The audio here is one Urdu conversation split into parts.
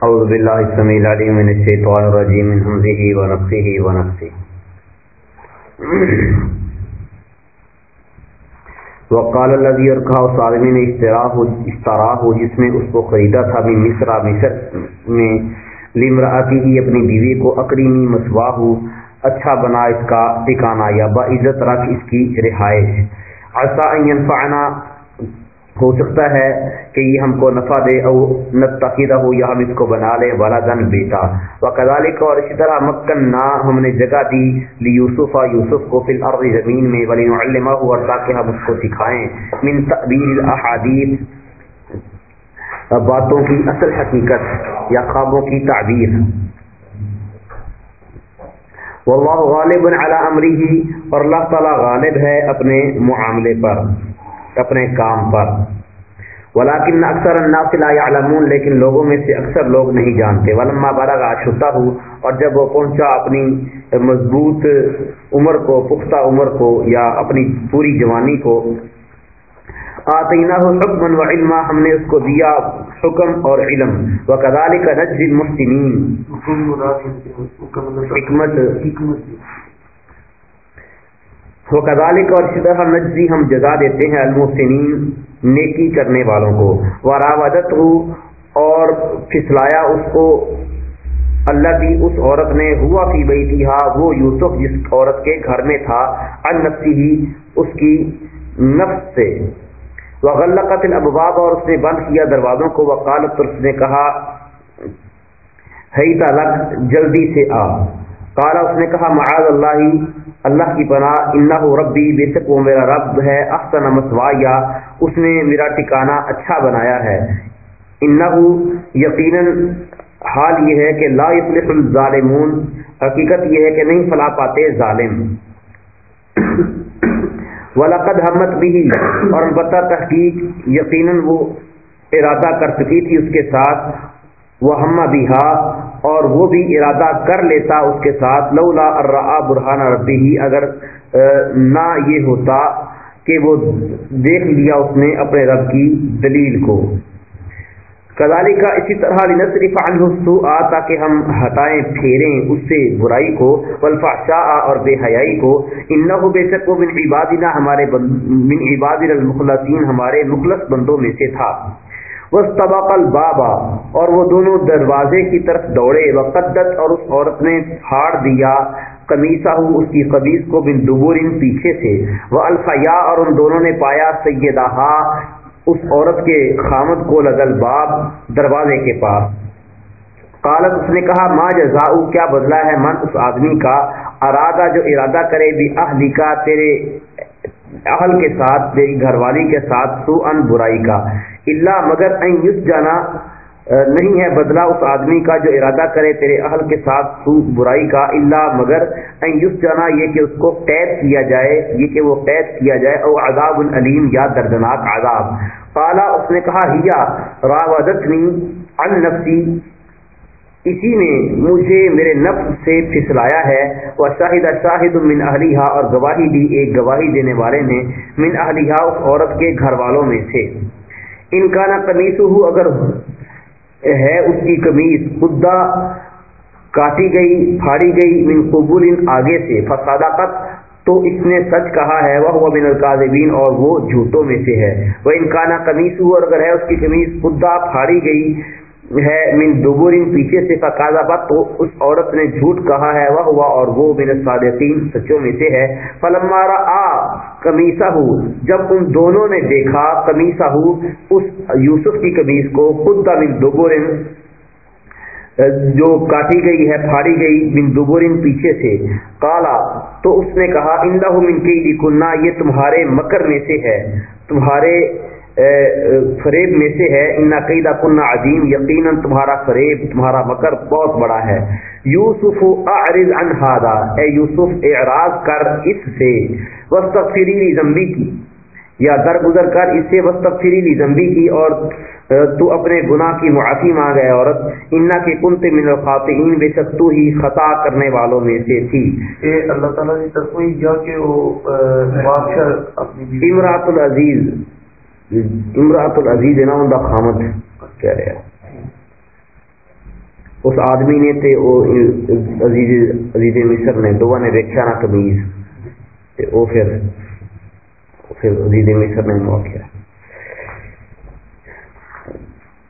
أعوذ بالله السميع العليم من الشيطان الرجيم من همزه ونفسه ونفسه وقال الذي يركع صالمين اشتراه اشتراه جس نے اس کو خریدا تھا من مصر مصر میں لمراتی ہی اپنی بیوی کو اکریمی مسواہ اچھا بنا اس کا ٹھکانہ یا با عزت رکھ اس کی رہائش۔ عسا ان ينفعنا ہو سکتا ہے کہ یہ ہم کو نفع دے او نتقیدہ ہو یا ہم اس کو بنا لیں ولدن بیٹا۔ وکذالک اور اسی طرح مکن نہ ہم نے جگہ دی لی یوسف کو فی الارض زمین میں ولی نعلمہ اور تاکہ ہم اس کو سکھائیں۔ من تعبیر الاحادیث۔ باتوں کی اصل حقیقت یا خوابوں کی تعبیر۔ واللہ غالب علی امرہ اور اللہ تعالی غالب ہے اپنے معاملے پر۔ اپنے کام پر۔ ولیکن اکثر الناس لا يعلمون لیکن لوگوں میں سے اکثر لوگ نہیں جانتے۔ ولما بلغ اشدہ اور جب وہ پہنچا اپنی مضبوط عمر کو پختہ عمر کو یا اپنی پوری جوانی کو آتینہ حکما و علما ہم نے اس کو دیا حکم اور علم۔ وکذالک نجزی المحسنین۔ حکمت۔ وہ کدالک اور اسی طرح نجزی ہم جزا دیتے ہیں المحسنین، نیکی کرنے والوں کو۔ وہ راوت ہو اور پھسلایا اس کو۔ اللہ کی اس عورت نے، ہوا فی بئی تھی وہ یوسف جس عورت کے گھر میں تھا ان نفسی ہی اس کی نفس سے۔ وہ غلقت الابواب اور اس نے بند کیا دروازوں کو۔ وقالت اس نے کہا ہے تلک جلدی سے آ۔ کالا اس نے کہا، معاذ اللہ اللہ کی پناہ انہ ربی، بے شک وہ میرا رب ہے، احسن مسوایا اس نے میرا ٹکانا اچھا بنایا ہے۔ انہ یقیناً حال یہ ہے کہ لا یفلح الظالمون، حقیقت یہ ہے کہ نہیں فلا پاتے ظالم۔ وَلَقَدْ حمت بھی، اور البتہ تحقیق یقیناً وہ ارادہ کر چکی تھی اس کے ساتھ۔ وہ ہما بیہا اور وہ بھی ارادہ کر لیتا اس کے ساتھ، لولا الرا برہان ربی ہی اگر نہ یہ ہوتا کہ وہ دیکھ لیا اس نے اپنے رب کی دلیل کو۔ کدالی کا اسی طرح نصرف عنہ تاکہ ہم ہٹائیں، پھیریں اس سے برائی کو، والفحشاء اور بے حیائی کو۔ انہو بے شک وہ من عبادنا، ہمارے من عبادنا المخلصین، ہمارے مخلص بندوں میں سے تھا۔ وسطبق البابا اور وہ دونوں دروازے کی طرف دوڑے۔ وقدت اور اس عورت نے پھاڑ دیا۔ قمیصہ اس کی قمیص کو بن دبور پیچھے سے۔ وہ الفیا اور ان دونوں نے پایا سیدہ اس عورت کے خامد کو لگل باب دروازے کے پاس۔ قالت اس نے کہا، ما جزاؤ کیا بدلا ہے من اس آدمی کا؟ ارادہ جو ارادہ کرے بھی اہلی کا، تیرے اہل کے ساتھ، تیری گھر والی کے ساتھ سو ان برائی کا۔ اللہ مگر این یس جانا نہیں ہے بدلہ اس آدمی کا جو ارادہ کرے تیرے اہل کے ساتھ سو برائی کا اللہ مگر این یس جانا یہ کہ اس کو قید کیا جائے، یہ کہ وہ قید کیا جائے، او عذاب العلیم یا دردناک عذاب۔ قالا، اس نے کہا، ہیا راودتنی عن نفسی، اسی نے مجھے میرے نفس سے پھسلایا ہے۔ وہ شاہد شاہد من اہلیہ اور گواہی دی ایک گواہی دینے والے نے من اہلیہ اس عورت کے گھر والوں میں سے۔ ان کا نا ہو اگر ہے اس کی کمیز خدا کاٹی گئی، پھاڑی گئی من قبول ان آگے سے، فصادقت، تو اس نے سچ کہا ہے وہ من القاذبین، اور وہ جھوٹوں میں سے ہے۔ وہ انکانا کمیس ہو اور اگر ہے اس کی کمیز خدا پھاڑی گئی ہے، من دوبورین پیچھے سے فقاضا بات تو اس عورت نے جھوٹ کہا ہے، وہ ہوا اور وہ من الصادقین سچوں میں سے ہے۔ فلما آ کمیسا ہو جب ان دونوں نے دیکھا کمیسا ہو اس یوسف کی قمیص کو خود من دوبورین جو کاٹی گئی ہے، پھاڑی گئی من دوبورین پیچھے سے۔ کالا تو اس نے کہا اندہ من کی کنہ یہ تمہارے مکر میں سے ہے۔ تمہارے فریب میں سے ہے ان قیدہ کنہ عظیم یقیناً تمہارا فریب تمہارا مکر بہت بڑا ہے۔ یوسف اعرض عن هذا۔ اے یوسف اعراض کر اس سے۔ لی ذنبی کی یا درگزر کر اس سے۔ لی ذنبی کی اور تو اپنے گناہ کی معافی مانگ ہے عورت۔ انا کے کنت من الخاطئین۔ بے شک تو ہی خطا کرنے والوں میں سے تھی۔ کہ اللہ تعالیٰ نے تسوئی جا کے وہ اپنی امراۃ العزیز۔ امراۃ العزیز ہے نا، ان کا خامد کہہ رہے ہیں۔ اس آدمی نے تے او عزیز عزیز مصر نے، دو نے ویکھیا نہ کمیز تے او پھر پھر عزیز مصر نے موقع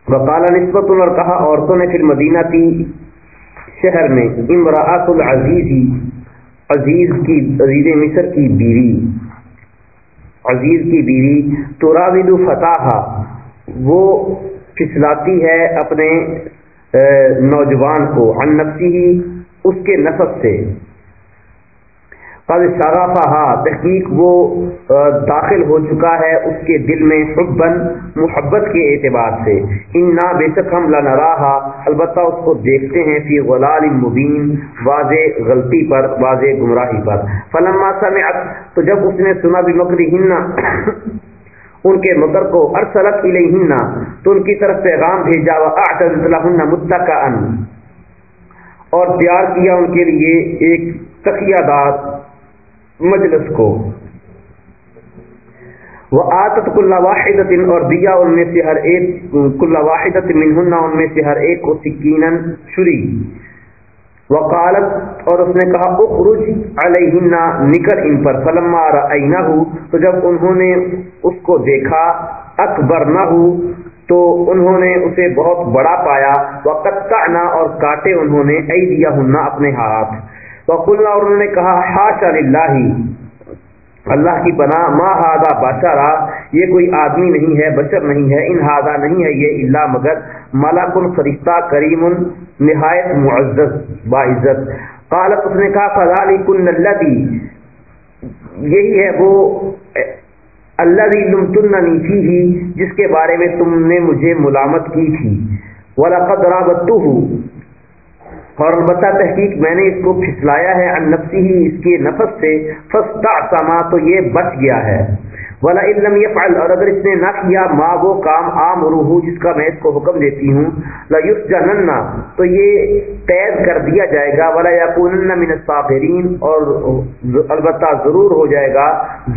وقال نسبت اور کہا، عورتوں نے پھر مدینہ کی شہر میں امراۃ العزیزی عزیز کی، عزیز مصر کی بیوی۔ عزیز کی بیوی تو راوید فتح وہ پھسلاتی ہے اپنے نوجوان کو ان نفسی ہی اس کے نفس سے۔ قد شرافہ تحقیق وہ داخل ہو چکا ہے اس کے دل میں حبن محبت کے اعتبار سے۔ ان نہ بے شک ہم لنراہا البتہ اس کو دیکھتے ہیں فی غلال مبین، واضح غلطی پر، واضح گمراہی پر۔ فلما سمعت، تو جب اس نے سنا بھی مکری ہننا ان کے مکر کو ارسلت الیہن تو ان کی طرف پیغام بھیجا واعتذت لهن متکئا اور تیار کیا ان کے لیے ایک تکیہ دار۔ مجلس کو۔ وہ آتت کل واحد اور دیا ان میں سے ہر ایک کل واحد منہن ان میں سے ہر ایک کو سکین چھری۔ وقالت، اور اس نے کہا، اخرج علیہن نکل ان پر۔ فلما رأینہ تو جب انہوں نے اس کو دیکھا اکبر نہ ہو تو انہوں نے اسے بہت بڑا پایا۔ وقتعنا اور کاٹے انہوں نے ایدیہن اپنے ہاتھ۔ وقلنا اور انہوں نے کہا، حاشا للہ۔ اللہ کی پناہ، ما ہادا بشرا یہ کوئی آدمی نہیں ہے، بشر نہیں ہے، ان ہادا نہیں ہے یہ اللہ مگر ملک فرشتہ کریم، نہایت معزز، باعزت۔ قالت اس نے کہا فضالی کن یہی ہے وہ اللہ لمتننی فی ہی جس کے بارے میں تم نے مجھے ملامت کی تھی۔ وَلَقَدْ رَابَتُّهُ اور البتہ تحقیق میں نے اس کو پھسلایا ہے ان نفسی ہی اس کے نفس سے فستا سما تو یہ بچ گیا ہے۔ ولا علم يفعل، اور اگر اس نے نہ کیا ما وہ کام عام روح جس کا میں اس کو حکم دیتی ہوں لا يسجنن تو یہ قید کر دیا جائے گا ولا يكونن من الصاغرين، اور البتہ ضرور ہو جائے گا،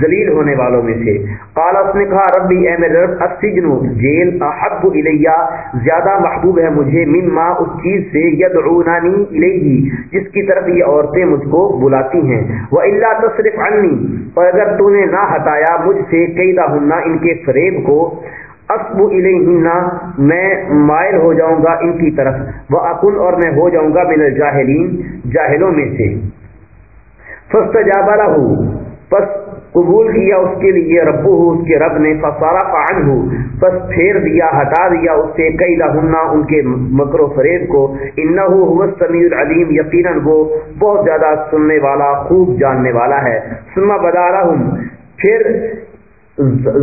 ذلیل ہونے والوں میں سے۔ قال، اس نے کہا ربی اے میرے رب، السجن، جیل، احب الیہ، زیادہ محبوب ہے مجھے، مما، اس چیز سے يدعونني الیہ، جس کی طرف یہ عورتیں مجھ کو بلاتی ہیں۔ والا تصرف عنی، اور اگر تو نے نہ ہٹایا، مجھ سے کئی ہننا ان کے فریب کو اسب الیہن میں مائل ہو جاؤں گا ان کی طرف وہ اکن اور میں ہو جاؤں گا من الجاہلین، جاہلوں میں سے۔ فاستجاب له پس قبول کیا اس کے لیے ربو ہو اس کے رب نے فسارا فعن ہو پس پھیر دیا، ہٹا دیا اس سے کئی لہنا ان کے مکر و فریب کو۔ انہ هو السمیع العلیم، یقینا وہ بہت زیادہ سننے والا، خوب جاننے والا ہے۔ ثم بدا لهم پھر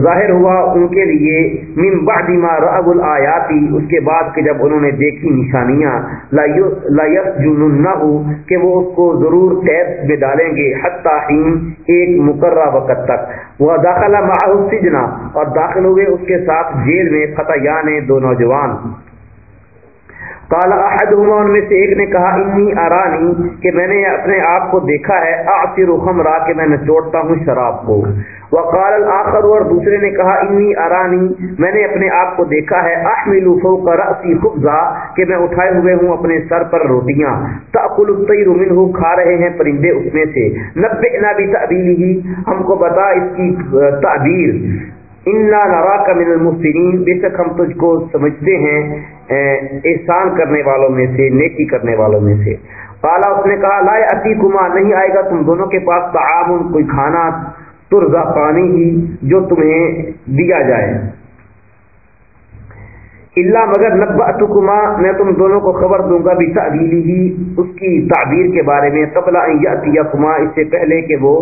ظاہر ہوا ان کے لیے، من بعد ما رأب الآیاتی اس کے بعد کہ جب انہوں نے دیکھی نشانیاں، لا یسجننہو کہ وہ اس کو ضرور قید میں ڈالیں گے حتی حین ایک مقررہ وقت تک۔ وہ داخلہ معہ السجنہ اور داخل ہوئے اس کے ساتھ جیل میں فتیان دو نوجوان۔ قال احدهما، ان میں سے ایک نے کہا، انی ارانی کہ میں نے اپنے آپ کو دیکھا ہے اعصر خمرا، کہ میں نچوڑتا ہوں شراب کو. وقال الاخر، اور دوسرے نے کہا، انی ارانی، میں نے اپنے آپ کو دیکھا ہے احمل فوق راسی خبزا کہ میں اٹھائے ہوئے ہوں اپنے سر پر روٹیاں تاکل الطير منه کھا رہے ہیں پرندے اس میں سے، نبئنا بتاویله ہم کو بتا اس کی تعبیر۔ انا نراک من المحسنین بے شک ہم تجھ کو سمجھتے ہیں احسان کرنے والوں میں سے، نیکی کرنے والوں میں سے۔ قالا، اس نے کہا، لا اتی کما نہیں آئے گا تم دونوں کے پاس تعاون کوئی کھانا ترزا پانی ہی جو تمہیں دیا جائے۔ اللہ مگر نبا میں تم دونوں کو خبر دوں گا بھی تعبیلی ہی اس کی تعبیر کے بارے میں، قبل کما اس سے پہلے کہ وہ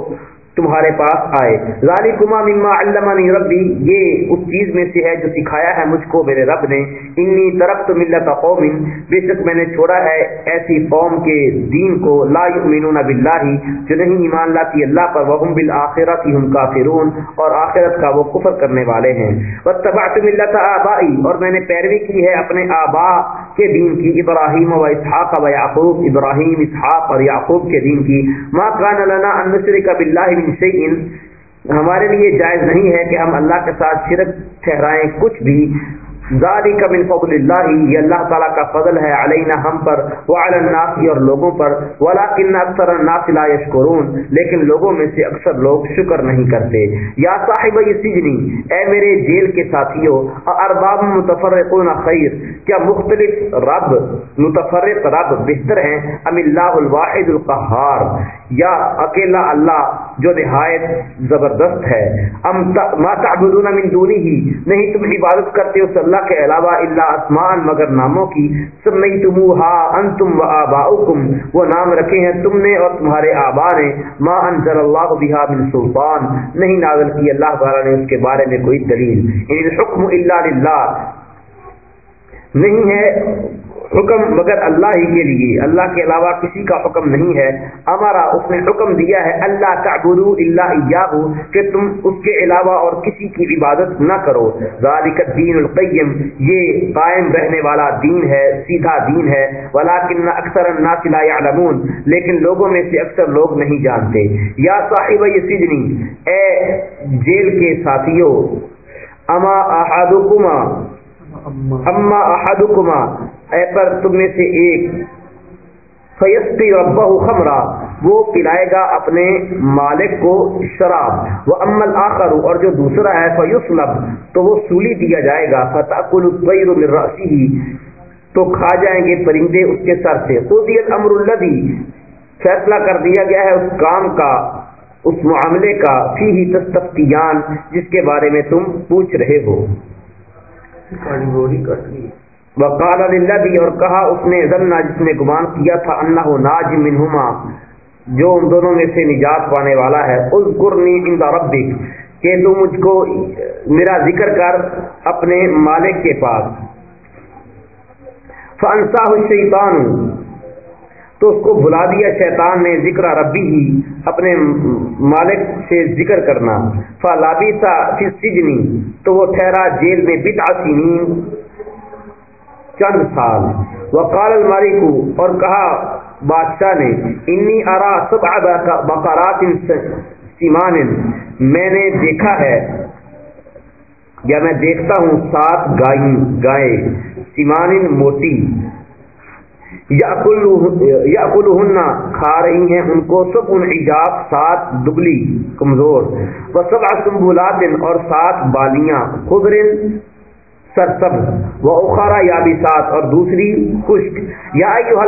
تمہارے پاس آئے۔ ذالکما مما علمنی ربی، یہ اس چیز میں سے ہے جو سکھایا ہے مجھ کو میرے رب نے۔ انی ترکت ملت قوم بے شک میں نے چھوڑا ہے ایسی قوم کے دین کو۔ لا یؤمنون باللہ، جو نہیں ایمان لاتی اللہ پر وهم بالآخرۃ هم کافرون۔ اور آخرت کا وہ کفر کرنے والے ہیں۔ واتبعت ملت آبائی، اور میں نے پیروی کی ہے اپنے آبا کے دین کی، ابراہیم و اسحاق و یعقوب۔ ابراہیم، اسحاق اور یعقوب کے دین کی۔ ما کان لنا ان نشرک باللہ ہمارے لیے جائز نہیں ہے کہ ہم اللہ کے ساتھ شرک ٹھہرائیں کچھ بھی۔ ذالک من فضل اللہ. یہ اللہ تعالیٰ کا فضل ہے علینا ہم پر وعلی الناس اور لوگوں پر. ولکن اکثر الناس لا یشکرون. لیکن لوگوں میں سے اکثر لوگ شکر نہیں کرتے. یا صاحب السجن، اے میرے جیل کے ساتھیوں ارباب متفرقون خیر. کیا مختلف رب، متفرق رب بہتر ہیں؟ ام اللہ الواحد القہار. یا اکیلا اللہ جو نہایت زبردست ہے. ام ما تعبدون من دونی ہی نہیں تم عبادت کرتے اس اللہ کے علاوہ اللہ اسمان مگر ناموں کی سمیتموها انتم و آباؤکم، وہ نام رکھے ہیں تم نے اور تمہارے آبا نے، ما انزل اللہ بها من سلطان۔ نہیں نازل کی اللہ تعالی نے اس کے بارے میں کوئی دلیل۔ ان الحکم اللہ للہ۔ نہیں ہے حکم مگر اللہ ہی کے لیے۔ اللہ کے علاوہ کسی کا حکم نہیں ہے۔ ہمارا اس نے حکم دیا ہے، اللہ کا گرو اللہ کہ تم اس کے علاوہ اور کسی کی عبادت نہ کرو۔ ذالک الدین القیم، یہ قائم رہنے والا دین ہے، سیدھا دین ہے۔ ولیکن اکثر الناس لا يعلمون لیکن لوگوں میں سے اکثر لوگ نہیں جانتے۔ یا صاحب سجنی اے جیل کے ساتھیوں اما احدکما اما احدکما اے پر تم میں سے ایک فیستی ربہ خمرہ وہ پلائے گا اپنے مالک کو شراب۔ وہ امل آخر اور جو دوسرا ہے فیوسلب تو وہ سولی دیا جائے گا۔ فتح کل رسی تو کھا جائیں گے پرندے اس کے سر سے۔ قضی الامر الذی فیصلہ کر دیا گیا ہے اس کام کا، اس معاملے کا۔ فی ہی تستفتیان جس کے بارے میں تم پوچھ رہے ہو۔ وقال للذی اور کہا اس نے ظنہ جس نے گمان کیا تھا انہ ناج منہما، جو ان دونوں میں سے نجات پانے والا ہے۔ اذکرنی عند ربک، کہ تو مجھ کو، میرا ذکر کر اپنے مالک کے پاس۔ فانساہ الشیطان، تو اس کو بلا دیا شیطان نے ذکر ربی ہی، اپنے مالک سے ذکر کرنا۔ فلابی سا فی السجن، تو وہ ٹھہرا جیل میں بتع سنین۔ چند سال۔ وقال المالک اور کہا، بادشاہ نے، انی ارا سبع بقرات سیمان۔ میں نے دیکھا ہے، یا میں دیکھتا ہوں سات گائیں گائے۔ سیمان موٹی۔ یا کھا رہی ہیں ان کو۔ سب ان ایجاب سات دبلی کمزور۔ وہ سب سنبولات اور سات بالیاں۔ خدرن سرسبز و اخارا یابسات اور دوسری خشک، یا ایوہ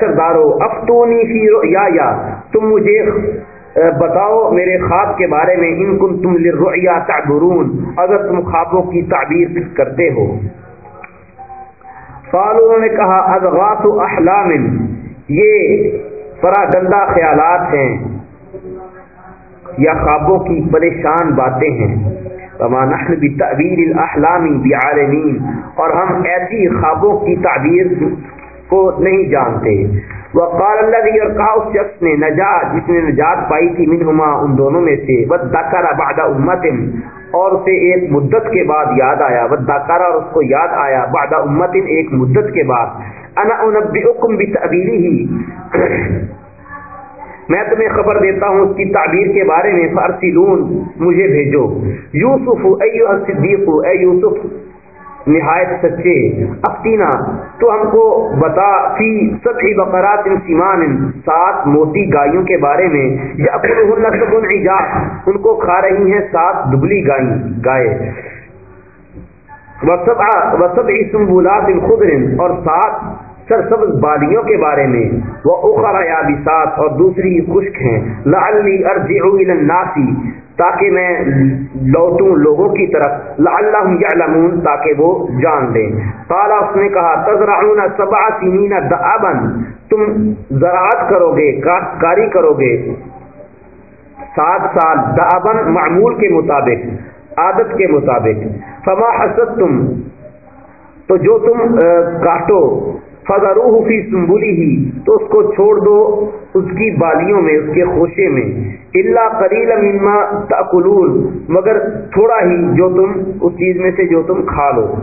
سردارو، افتونی فی رؤیا یا تم مجھے بتاؤ میرے خواب کے بارے میں، ان کن تم للرؤیا تعبرون، اگر تم خوابوں کی تعبیر کرتے ہو۔ فالوں نے کہا، اضغاث احلام، یہ پراگندہ خیالات ہیں، یا خوابوں کی پریشان باتیں ہیں۔ نحن بتعبیر الاحلام بعالمین اور ہم ایسی خوابوں کی تعبیر کو نہیں جانتے۔ وقال الذي اور کہا اس شخص نے نجات، جس نے نجات پائی تھی منہما، ان دونوں میں سے۔ وذکر بعد امت اور اسے ایک مدت کے بعد یاد آیا۔ وذکر اور اس کو یاد آیا۔ بعد امت ایک مدت کے بعد۔ انا انبئکم بتعبیره میں تمہیں خبر دیتا ہوں اس کی تعبیر کے بارے میں فارسلون مجھے بھیجو۔ یوسف صدیق اے یوسف، نہایت سچے افتینا تو ہم کو بتا، فی سطحی بقرات سیمان، سات موٹی گائیوں کے بارے میں۔ یا ان کو کھا رہی ہیں سات دبلی گائیں گائے۔ وسب سنبولات خدر اور سات سرسبز بالیوں کے بارے میں، وہ اخرا یابسات اور دوسری خشک ہیں۔ لعلی ارجع الى الناس، تاکہ میں لوٹوں لوگوں کی طرف، لعلہم یعلمون، تاکہ وہ جان لیں۔ قال، اس نے کہا، تزرعون سبع سنین دعابا تم زراعت کرو گے کاشتکاری کرو گے سات سال دعابا معمول کے مطابق، عادت کے مطابق۔ فما حسدتم، تو جو تم کاٹو۔ فضروح فی سنبولی ہی تو اس کو چھوڑ دو اس کی بالیوں میں، اس کے خوشے میں۔ اللہ کریل مما تاکلون مگر تھوڑا ہی جو تم، اس چیز میں سے جو تم کھا لو۔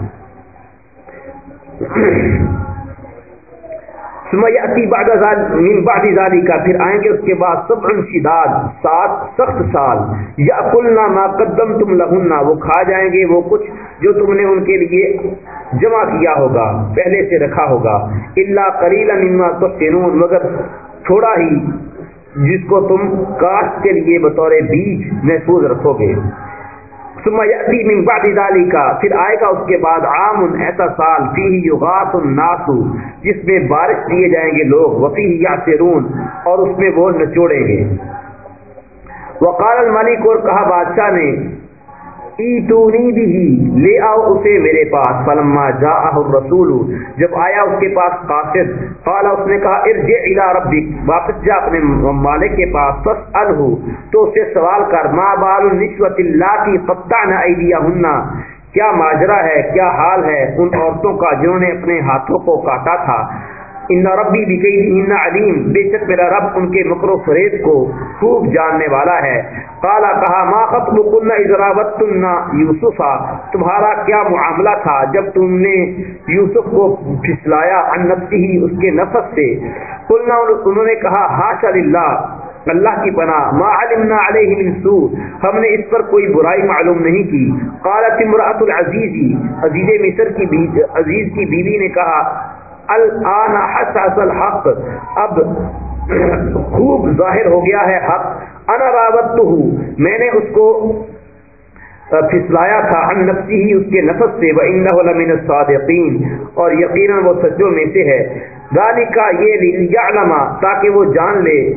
بعد من بعد ذالی کا پھر آئیں گے اس کے بعد سب شداد، سات سخت سال۔ یا کلنا ما قدم تم لہننا وہ کھا جائیں گے، وہ کچھ جو تم نے ان کے لیے جمع کیا ہوگا، پہلے سے رکھا ہوگا۔ اللہ کریلا مما تفتنون مگر تھوڑا ہی جس کو تم کاشت کے لیے بطور بیج محفوظ رکھو گے۔ ثم یأتی من بعد ذالک پھر آئے گا اس کے بعد عام ایسا سال فیہ یغاث الناس، جس میں بارش دیے جائیں گے لوگ وفیہ یعصرون اور اس میں وہ نچوڑیں گے۔ وقال الملک اور کہا بادشاہ نے ایتونی بھی لے آؤ اسے میرے پاس۔ فلما جاءہ الرسول، جب آیا اس کے پاس قاصد، قال، اس نے کہا، ارجع الى ربک، واپس جا اپنے مالک کے پاس فاسألہ تو اس سے سوال کر، ما بال النسوة اللاتی قطعن ایدیہن کیا ماجرا ہے، کیا حال ہے؟ ان عورتوں کا جنہوں نے اپنے ہاتھوں کو کاٹا تھا۔ ان ربی بھی علیم، بے شک میرا رب ان کے مکر و فریب کو خوب جاننے والا ہے۔ کالا کہا، ما خطب کن اضراوت یوسفا؟ تمہارا کیا معاملہ تھا جب تم نے یوسف کو پھسلایا ان ہی اس کے نفس سے؟ قلنا، انہوں نے کہا ہاش اللہ اللہ کی پناہ، ما علمنا علیہ من سوء، ہم نے اس پر کوئی برائی معلوم نہیں کی۔ قالت امرأة العزیزی عزیز مصر کی عزیز کی بیوی نے کہا الان حساس الحق. اب خوب ظاہر ہو گیا ہے حق. انا راوت میں نے اس کو پھسلایا تھا ان نفسی ہی اس کے نفس سے، وَإِنَّهُ لَمِنَ الصَّادِقِينَ. اور یقیناً وہ سچوں میں سے ہے. ذَلِكَ یہ لِيَعْلَمَ، تاکہ وہ جان لے.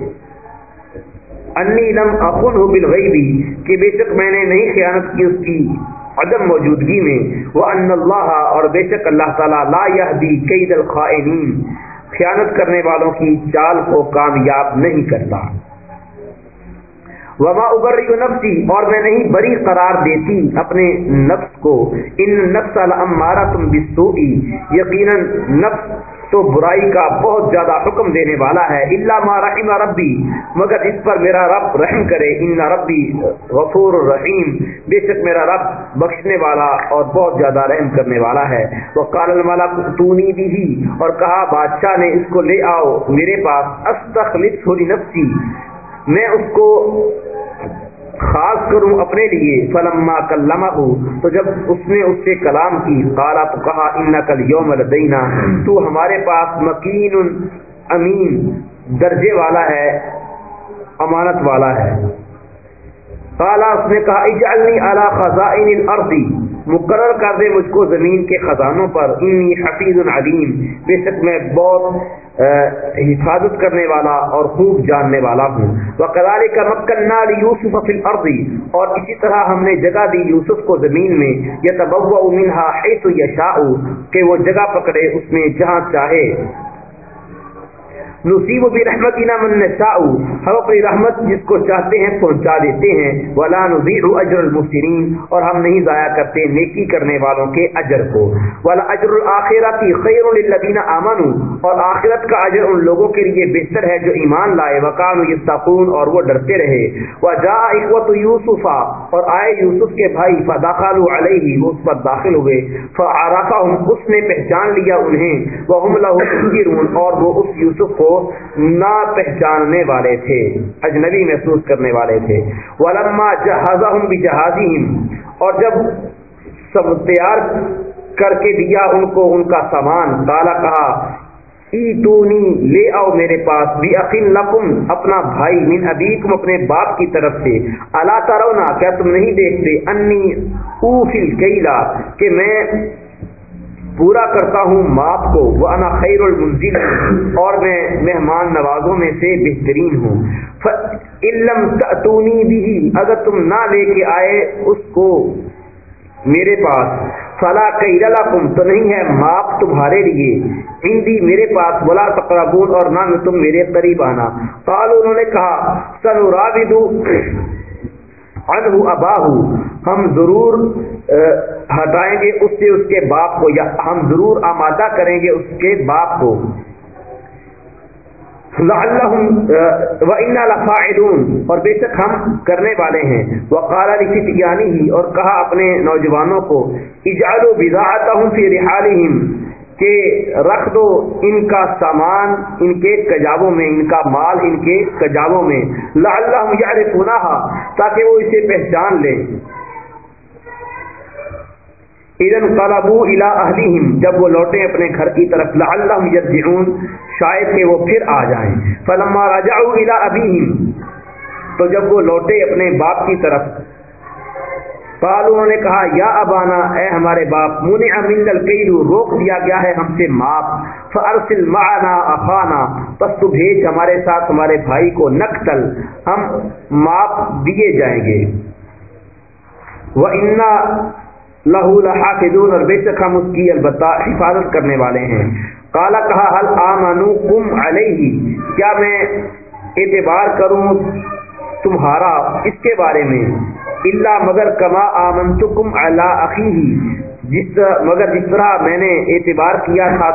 انی لم اخنه بالغیبی کہ بے شک میں نے نہیں خیانت کی اس کی. عدم موجودگی میں وہ ان اللہ اور بے شک اللہ تعالیٰ لا یہدی کئی الخائنین خیانت کرنے والوں کی چال کو کامیاب نہیں کرتا۔ وما ابری نفسی اور میں نہیں بری قرار دیتی اپنے نفس کو۔ ان نفس المارا تم بسوئی یقیناً نفس تو برائی کا بہت زیادہ حکم دینے والا ہے۔ اللہ ما رحم ربی مگر اس پر میرا رب رحم کرے۔ ان ربی غفور الرحیم بے شک میرا رب بخشنے والا اور بہت زیادہ رحم کرنے والا ہے۔ وہ کال الملک تونی بھی اور کہا، بادشاہ نے اس کو لے آؤ میرے پاس۔ استخلص ہولی نفسی میں اس کو خاص کروں اپنے لیے، فلما کلمہ تو جب اس نے اس سے کلام کی قالا تو کہا ان کل یوم لدینا تو ہمارے پاس مکین امین درجے والا ہے، امانت والا ہے۔ قالا اس نے کہا، اجعلنی علی خزائن الارض مقرر کر دے مجھ کو زمین کے خزانوں پر. انی حفیظ علیم. بے شک میں بہت حفاظت کرنے والا اور خوب جاننے والا ہوں. وہ کا مکن یوسف فل عرضی اور اسی طرح ہم نے جگہ دی یوسف کو زمین میں. یا تبوا منہا حیث یشاء کہ وہ جگہ پکڑے، اس میں جہاں چاہے. نصیب بھی رحمت من نشاء. ہم اپنی رحمت جس کو چاہتے ہیں پہنچا دیتے ہیں۔ ولا نضيع اجر المحسنین اور ہم نہیں ضائع کرتے نیکی کرنے والوں کے اجر کو۔ ولا اجر الاخرۃ خیر للذین آمنوا۔ اور آخرت کا اجر ان لوگوں کے لیے بہتر ہے جو ایمان لائے۔ وکانوا یتقون اور وہ ڈرتے رہے۔ وجاء اخوۃ یوسف اور آئے یوسف کے بھائی، فدخلوا علیہ وہ اس پر داخل ہوئے۔ فعرفهم، اس نے پہچان لیا انہیں۔ وهم له منکرون اور وہ اس یوسف کو نہ پہچاننے والے تھے۔ تھے، اجنبی محسوس کرنے والے تھے۔ ولما جہازہم بجہازہم، اور جب سب تیار کر کے دیا ان کو، ان کا سامان کالا کہا، ایتونی، لے آؤ میرے پاس بھی عقل لکم، اپنا بھائی، من ابیکم، اپنے باپ کی طرف سے۔ اللہ ترونا، کیا تم نہیں دیکھتے؟ انی اوفل کیلا کہ میں پورا کرتا ہوں ماپ کو وہ انا خیر المنزل اور میں مہمان نوازوں میں سے بہترین ہوں۔ علم تونی بھی اگر تم نہ لے کے آئے اس کو میرے پاس، فلا کئی کم تو نہیں ہے ماپ تمہارے لیے۔ ہندی میرے پاس بلا تقربون، اور نہ تم میرے قریب آنا۔ قال انہوں نے کہا سنورابدو انہو اباہو، ہم ضرور ہٹائیں گے اس سے اس کے باپ کو، یا ہم ضرور آمادہ کریں گے اس کے باپ کو۔ اور بے شک ہم کرنے والے ہیں۔ وہ کالا لکھت ہی اور کہا اپنے نوجوانوں کو اجالو بزاعتہم فی رحالہم، کہ رکھ دو ان کا سامان، ان کے کجاووں میں، ان کا مال، ان کے کجاووں میں۔ لعلہم یعرفونہا۔ تاکہ وہ اسے پہچان لیں اذن قلبو الى اہلیہم جب وہ لوٹیں اپنے گھر کی طرف لعلہم یرجعون، شاید کہ وہ پھر آ جائیں۔ فلما رجعوا الى ابیہم، تو جب وہ لوٹے اپنے باپ کی طرف قال انہوں نے کہا، یا ابانا، اے ہمارے باپ، منع من الکیل روک دیا گیا ہے ہم سے، ماپ، فارسل معنا، اخانا۔ پس تو بھیج ہمارے ساتھ، ہمارے بھائی کو نقتل، ہم ماپ دیے جائیں گے۔ وہ وَإِنَّا لہو لحافظون، اور بے شک ہم اس کی البتہ حفاظت کرنے والے ہیں۔ کالا کہا حل آمنو کم علیہ کیا میں اعتبار کروں تمہارا اس کے بارے میں؟ اللہ مگر کما آمن تو کم اللہ جس مگر جس طرح میں نے اعتبار کیا تھا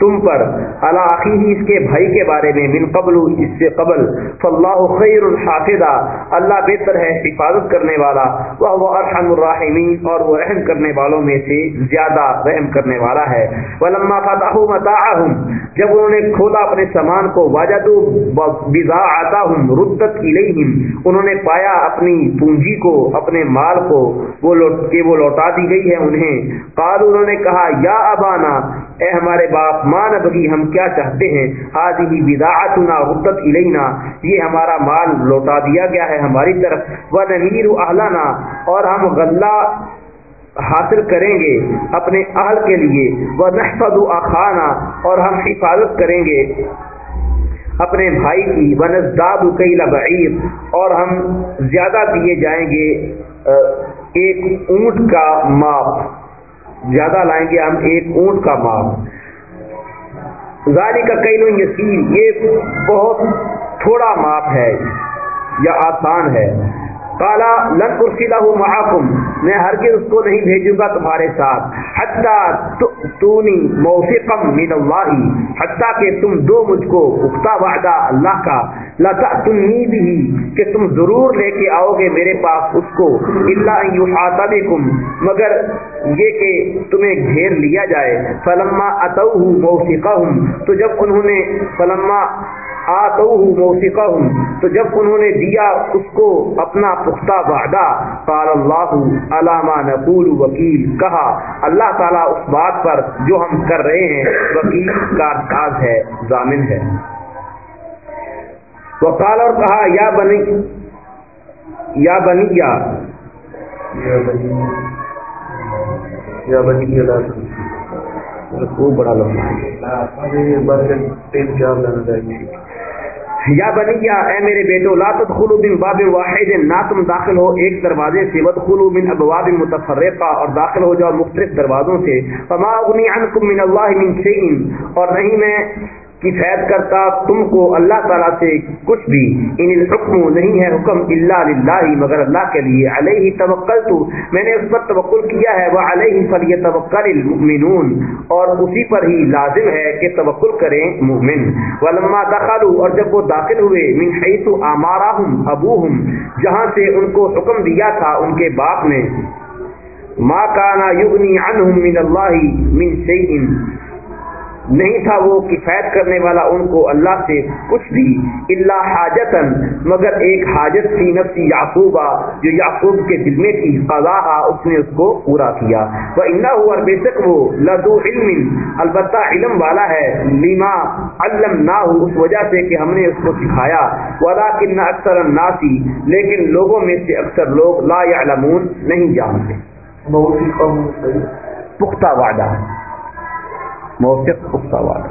تم پر علاقی ہی اس کے بھائی کے بارے میں، من قبل، اس سے قبل، فاللہ خیر الحافظہ، اللہ بہتر ہے حفاظت کرنے والا وہ ارحم الراحمین، اور وہ رحم کرنے والوں میں سے زیادہ رحم کرنے والا ہے۔ ولما فتحوا متاعهم جب انہوں نے کھولا اپنے سامان کو، وجدوا بضاعتهم ردت الیہم، انہوں نے پایا اپنی پونجی کو، اپنے مال کو، وہ لوٹ کے وہ لوٹا دی گئی ہے انہیں۔ قالوا انہوں نے کہا، یا ابانا اے ہمارے باپ مان بگی، ہم کیا چاہتے ہیں؟ آج ہی بداعتنا ردت الینا، یہ ہمارا مال لوٹا دیا گیا ہے ہماری طرف وہ نمیر اہلانا اور ہم غلہ حاصل کریں گے اپنے اہل کے لیے وہ نحفظ اخانا اور ہم حفاظت کریں گے اپنے بھائی کی ونزداد کئی بعیر اور ہم زیادہ دیے جائیں گے ایک اونٹ کا ماپ۔ زیادہ لائیں گے ہم ایک اونٹ کا ماپ ذالی کا کئی یسیر، یہ بہت تھوڑا ماپ ہے یا آسان ہے۔ کالا لن ارسلہ معاکم میں ہرگز اس کو نہیں بھیجوں گا تمہارے ساتھ۔ حتی تونی موثقا من اللہ، حتی کہ تم دو مجھ کو اکتا وعدہ اللہ کا لتأتنی بھی کہ تم ضرور لے کے آؤ گے میرے پاس اس کو، الا ان یحاط بکم، مگر یہ کہ تمہیں گھیر لیا جائے، فلما اتوہ موثقہم، تو جب انہوں نے فلما آتوہ موثقہم، تو جب انہوں نے دیا اس کو اپنا پختہ وعدہ، قال اللہ علامہ نقول وکیل، کہا، اللہ تعالیٰ اس بات پر جو ہم کر رہے ہیں، وکیل کارساز ہے، ضامن ہے۔ وقال اور کہا یا بنی یا بنی یا۔ یا بنی یا بنی وہ بڑا لمبا لانا چاہیے یا اے میرے بیٹو لا تدخلوا من باب واحد نہ تم داخل ہو ایک دروازے سے۔ ودخلوا من ابواب متفرقہ اور داخل ہو جاؤ مختلف دروازوں سے۔ فما اغنی عنکم من اللہ من شیء اور نہیں میں کفایت کرتا تم کو اللہ تعالیٰ سے کچھ بھی، ان الحکم نہیں ہے حکم اللہ للہ، مگر اللہ کے لیے علیہ توکل تو میں نے اس پر توکل کیا ہے، وہ علیہ فلی توکل المؤمنون۔ اور اسی پر ہی لازم ہے کہ توکل کریں مومن۔ ولما دخلوا، اور جب وہ داخل ہوئے، من حیث امارہم ابوہم، جہاں سے ان کو حکم دیا تھا ان کے باپ نے۔ ما کانا یغنی عنہم من اللہ من شیء نہیں تھا وہ کفایت کرنے والا ان کو اللہ سے کچھ بھی اللہ حاجتن مگر ایک حاجت تھی نفسی یعقوبہ جو یعقوب کے دل میں تھی قضا اس نے اس کو پورا کیا۔ وہ انا ہوا بے شک وہ لدو علم البتہ علم والا ہے لیما علم نہ ہو اس وجہ سے کہ ہم نے اس کو سکھایا۔ ولا کن اکثر ناسی لیکن لوگوں میں سے اکثر لوگ لا یعلمون نہیں جانتے۔ بہت ہی پختہ وعدہ۔ موفق پختہ وعدہ